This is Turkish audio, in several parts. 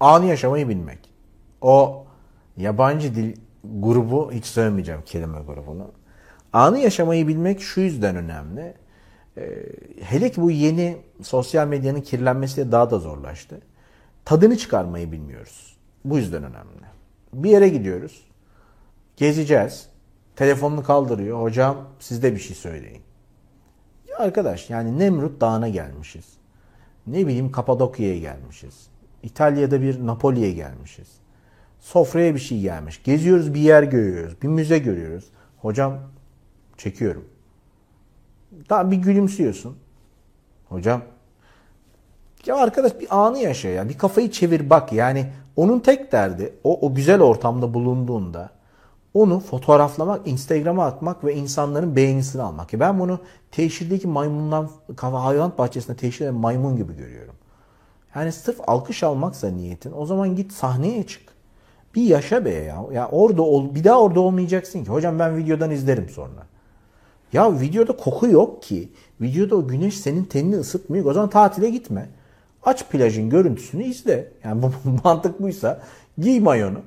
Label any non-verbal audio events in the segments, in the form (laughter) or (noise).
Anı yaşamayı bilmek. O yabancı dil grubu hiç söylemeyeceğim kelime grubunu. Anı yaşamayı bilmek şu yüzden önemli. Ee, hele ki bu yeni sosyal medyanın kirlenmesiyle daha da zorlaştı. Tadını çıkarmayı bilmiyoruz. Bu yüzden önemli. Bir yere gidiyoruz. Gezeceğiz. Telefonunu kaldırıyor. Hocam siz de bir şey söyleyin. Arkadaş yani Nemrut Dağı'na gelmişiz. Ne bileyim Kapadokya'ya gelmişiz. İtalya'da bir Napoli'ye gelmişiz. Sofraya bir şey gelmiş. Geziyoruz bir yer görüyoruz. Bir müze görüyoruz. Hocam çekiyorum. Daha bir gülümsüyorsun. Hocam ya arkadaş bir anı yaşa ya. Bir kafayı çevir bak. Yani onun tek derdi o, o güzel ortamda bulunduğunda onu fotoğraflamak, Instagram'a atmak ve insanların beğenisini almak. Ben bunu teşhirdeki maymundan, hayvan bahçesinde teşhirde maymun gibi görüyorum. Yani sırf alkış almaksa niyetin o zaman git sahneye çık. Bir yaşa be ya. Ya orada ol, bir daha orada olmayacaksın ki. Hocam ben videodan izlerim sonra. Ya videoda koku yok ki. Videoda o güneş senin tenini ısıtmıyor. O zaman tatile gitme. Aç plajın görüntüsünü izle. Yani bu (laughs) mantık buysa giy mayonu.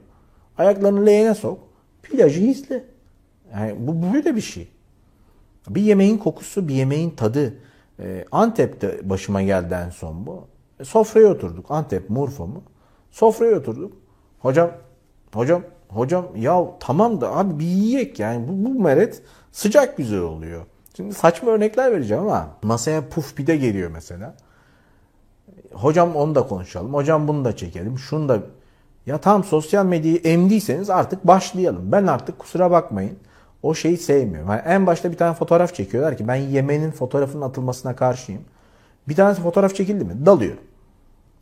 Ayaklarını leğene sok. Plajı izle. Yani bu böyle bir şey. Bir yemeğin kokusu, bir yemeğin tadı. Ee, Antep'te başıma geldi en son bu. E, sofraya oturduk. Antep, Murfa mı? Sofraya oturduk. Hocam, hocam, hocam ya tamam da abi bir yiyek yani. Bu, bu meret sıcak güzel oluyor. Şimdi saçma örnekler vereceğim ama masaya puf pide geliyor mesela. Hocam onu da konuşalım. Hocam bunu da çekelim. Şunu da ya tam sosyal medyayı emdiyseniz artık başlayalım. Ben artık kusura bakmayın o şeyi sevmiyorum. Yani en başta bir tane fotoğraf çekiyorlar ki ben yemenin fotoğrafının atılmasına karşıyım. Bir tanesi fotoğraf çekildi mi? Dalıyor.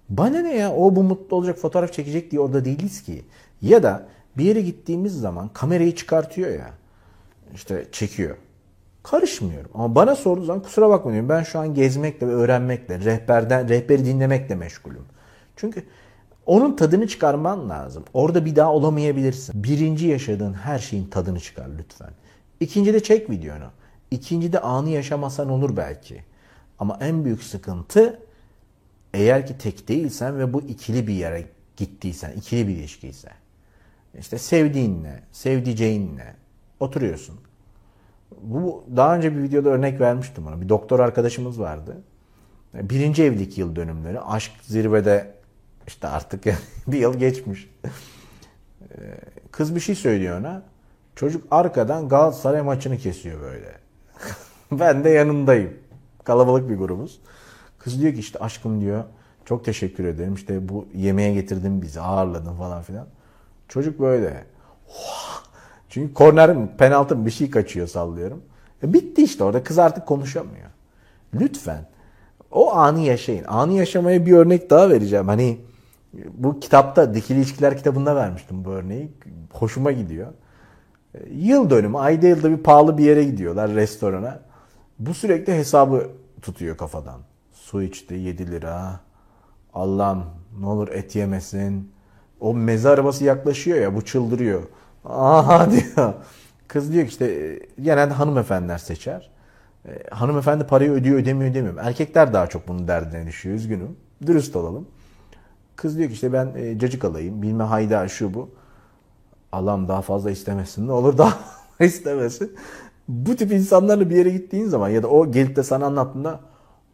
Bana ne ya o bu mutlu olacak fotoğraf çekecek diye orada değiliz ki. Ya da bir yere gittiğimiz zaman kamerayı çıkartıyor ya. İşte çekiyor. Karışmıyorum. Ama bana sorduğu zaman kusura bakmayın. Ben şu an gezmekle ve öğrenmekle, rehberden rehberi dinlemekle meşgulüm. Çünkü onun tadını çıkarman lazım. Orada bir daha olamayabilirsin. Birinci yaşadığın her şeyin tadını çıkar lütfen. İkinci de çek videonu. İkinci de anı yaşamasan olur belki. Ama en büyük sıkıntı eğer ki tek değilsen ve bu ikili bir yere gittiysen, ikili bir ilişkiyse. İşte sevdiğinle, sevdiceğinle oturuyorsun. Bu daha önce bir videoda örnek vermiştim ona. Bir doktor arkadaşımız vardı. Birinci evlilik yıl dönümleri. Aşk zirvede işte artık (laughs) bir yıl geçmiş. Kız bir şey söylüyor ona. Çocuk arkadan Galatasaray maçını kesiyor böyle. (laughs) ben de yanındayım. Kalabalık bir grubuz. Kız diyor ki işte aşkım diyor çok teşekkür ederim. İşte bu yemeğe getirdin bizi ağırladın falan filan. Çocuk böyle. Çünkü korner penaltı bir şey kaçıyor sallıyorum. E bitti işte orada kız artık konuşamıyor. Lütfen o anı yaşayın. Anı yaşamaya bir örnek daha vereceğim. Hani bu kitapta Dikili İlişkiler kitabında vermiştim bu örneği. Hoşuma gidiyor. E, yıl dönümü, ayda yılda bir pahalı bir yere gidiyorlar restorana. Bu sürekli hesabı tutuyor kafadan. Su içti 7 lira. Allah'ım ne olur et yemesin. O meze arabası yaklaşıyor ya bu çıldırıyor. Aha (laughs) diyor. Kız diyor ki işte genelde hanımefendiler seçer. E, hanımefendi parayı ödüyor ödemiyor demiyorum. Erkekler daha çok bunun derdine düşüyor üzgünüm. Dürüst olalım. Kız diyor ki işte ben e, cacık alayım bilme hayda şu bu. Allah'ım daha fazla istemesin ne olur daha (laughs) istemesin. Bu tip insanlarla bir yere gittiğin zaman ya da o gelip de sana anlattığında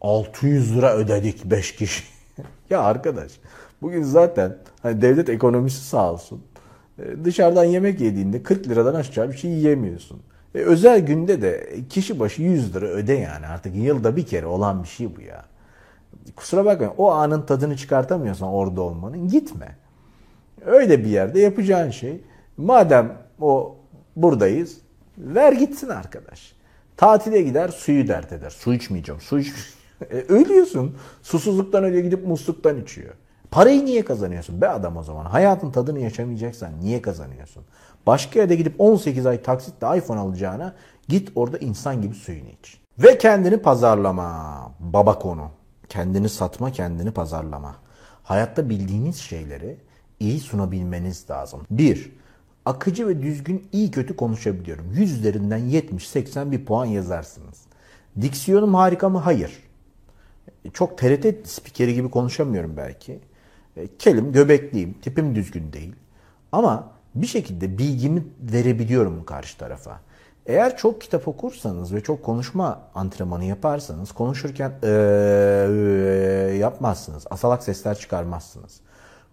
600 lira ödedik 5 kişi. (laughs) ya arkadaş bugün zaten hani devlet ekonomisi sağ olsun. E, dışarıdan yemek yediğinde 40 liradan aşağı bir şey yiyemiyorsun. E, özel günde de kişi başı 100 lira öde yani artık yılda bir kere olan bir şey bu ya. Kusura bakmayın o anın tadını çıkartamıyorsan orada olmanın gitme. Öyle bir yerde yapacağın şey madem o buradayız ver gitsin arkadaş. Tatile gider suyu dert eder. Su içmeyeceğim. Su iç. E, ölüyorsun. Susuzluktan öyle gidip musluktan içiyor. Parayı niye kazanıyorsun be adam o zaman? Hayatın tadını yaşamayacaksan niye kazanıyorsun? Başka yerde gidip 18 ay taksitle iPhone alacağına git orada insan gibi suyunu iç. Ve kendini pazarlama. Baba konu. Kendini satma, kendini pazarlama. Hayatta bildiğiniz şeyleri iyi sunabilmeniz lazım. Bir, akıcı ve düzgün iyi kötü konuşabiliyorum. Yüzlerinden 70-80 bir puan yazarsınız. Diksiyonum harika mı? Hayır. Çok TRT spikeri gibi konuşamıyorum belki. E, kelim, göbekliyim, tipim düzgün değil. Ama bir şekilde bilgimi verebiliyorum karşı tarafa. Eğer çok kitap okursanız ve çok konuşma antrenmanı yaparsanız konuşurken ee, ee, yapmazsınız. Asalak sesler çıkarmazsınız.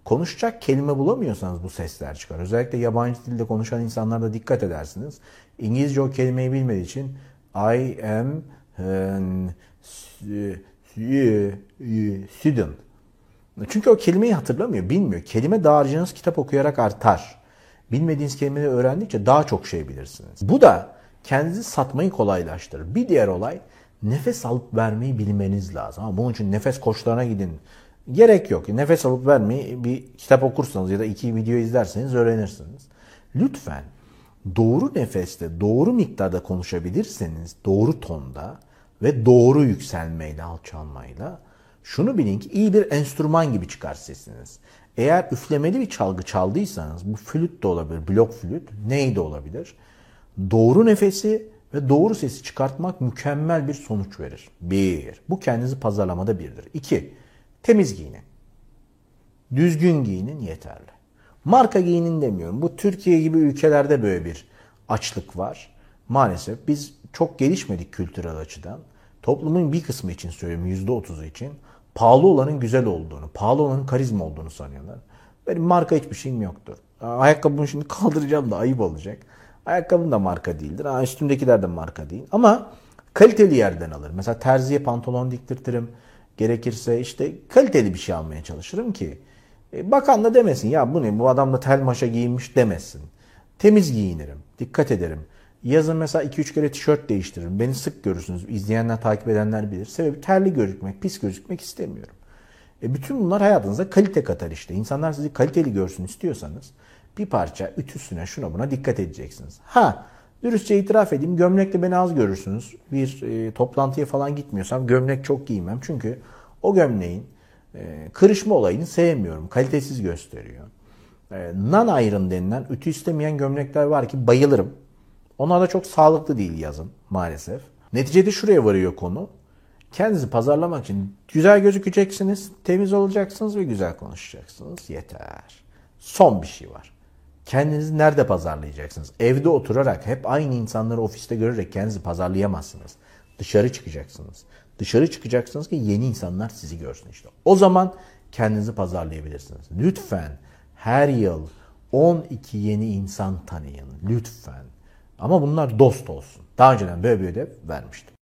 Konuşacak kelime bulamıyorsanız bu sesler çıkar. Özellikle yabancı dilde konuşan insanlarda dikkat edersiniz. İngilizce o kelimeyi bilmediği için I am student. Çünkü o kelimeyi hatırlamıyor, bilmiyor. Kelime dağarcığınız kitap okuyarak artar. Bilmediğiniz kelimeleri öğrendikçe daha çok şey bilirsiniz. Bu da kendinizi satmayı kolaylaştırır. Bir diğer olay nefes alıp vermeyi bilmeniz lazım. Ama bunun için nefes koçlarına gidin. Gerek yok. Nefes alıp vermeyi bir kitap okursanız ya da iki video izlerseniz öğrenirsiniz. Lütfen doğru nefeste, doğru miktarda konuşabilirseniz, doğru tonda ve doğru yükselmeyle, alçalmayla şunu bilin ki iyi bir enstrüman gibi çıkar sesiniz. Eğer üflemeli bir çalgı çaldıysanız bu flüt de olabilir, blok flüt, ney de olabilir. Doğru nefesi ve doğru sesi çıkartmak mükemmel bir sonuç verir. Bir, bu kendinizi pazarlamada birdir. İki, temiz giyinin. Düzgün giyinin yeterli. Marka giyinin demiyorum. Bu Türkiye gibi ülkelerde böyle bir açlık var. Maalesef biz çok gelişmedik kültürel açıdan. Toplumun bir kısmı için söylüyorum yüzde otuzu için pahalı olanın güzel olduğunu, pahalı olanın karizma olduğunu sanıyorlar. Benim marka hiçbir şeyim yoktur. Ayakkabımı şimdi (laughs) kaldıracağım da ayıp olacak. Ayakkabım da marka değildir. Ha, üstümdekiler de marka değil. Ama kaliteli yerden alırım. Mesela terziye pantolon diktirtirim. Gerekirse işte kaliteli bir şey almaya çalışırım ki e, bakan da demesin ya bu ne bu adam da tel maşa giyinmiş demesin. Temiz giyinirim. Dikkat ederim. Yazın mesela 2-3 kere tişört değiştiririm. Beni sık görürsünüz. İzleyenler, takip edenler bilir. Sebebi terli gözükmek, pis gözükmek istemiyorum. E bütün bunlar hayatınıza kalite katar işte. İnsanlar sizi kaliteli görsün istiyorsanız bir parça ütüsüne şuna buna dikkat edeceksiniz. Ha dürüstçe itiraf edeyim gömlekle beni az görürsünüz. Bir e, toplantıya falan gitmiyorsam gömlek çok giymem. Çünkü o gömleğin e, kırışma olayını sevmiyorum. Kalitesiz gösteriyor. E, non iron denilen ütü istemeyen gömlekler var ki bayılırım. Onlar da çok sağlıklı değil yazın maalesef. Neticede şuraya varıyor konu. Kendinizi pazarlamak için güzel gözükeceksiniz, temiz olacaksınız ve güzel konuşacaksınız. Yeter. Son bir şey var. Kendinizi nerede pazarlayacaksınız? Evde oturarak hep aynı insanları ofiste görerek kendinizi pazarlayamazsınız. Dışarı çıkacaksınız. Dışarı çıkacaksınız ki yeni insanlar sizi görsün işte. O zaman kendinizi pazarlayabilirsiniz. Lütfen her yıl 12 yeni insan tanıyın. Lütfen. Ama bunlar dost olsun. Daha önceden böyle bir ödev vermiştim.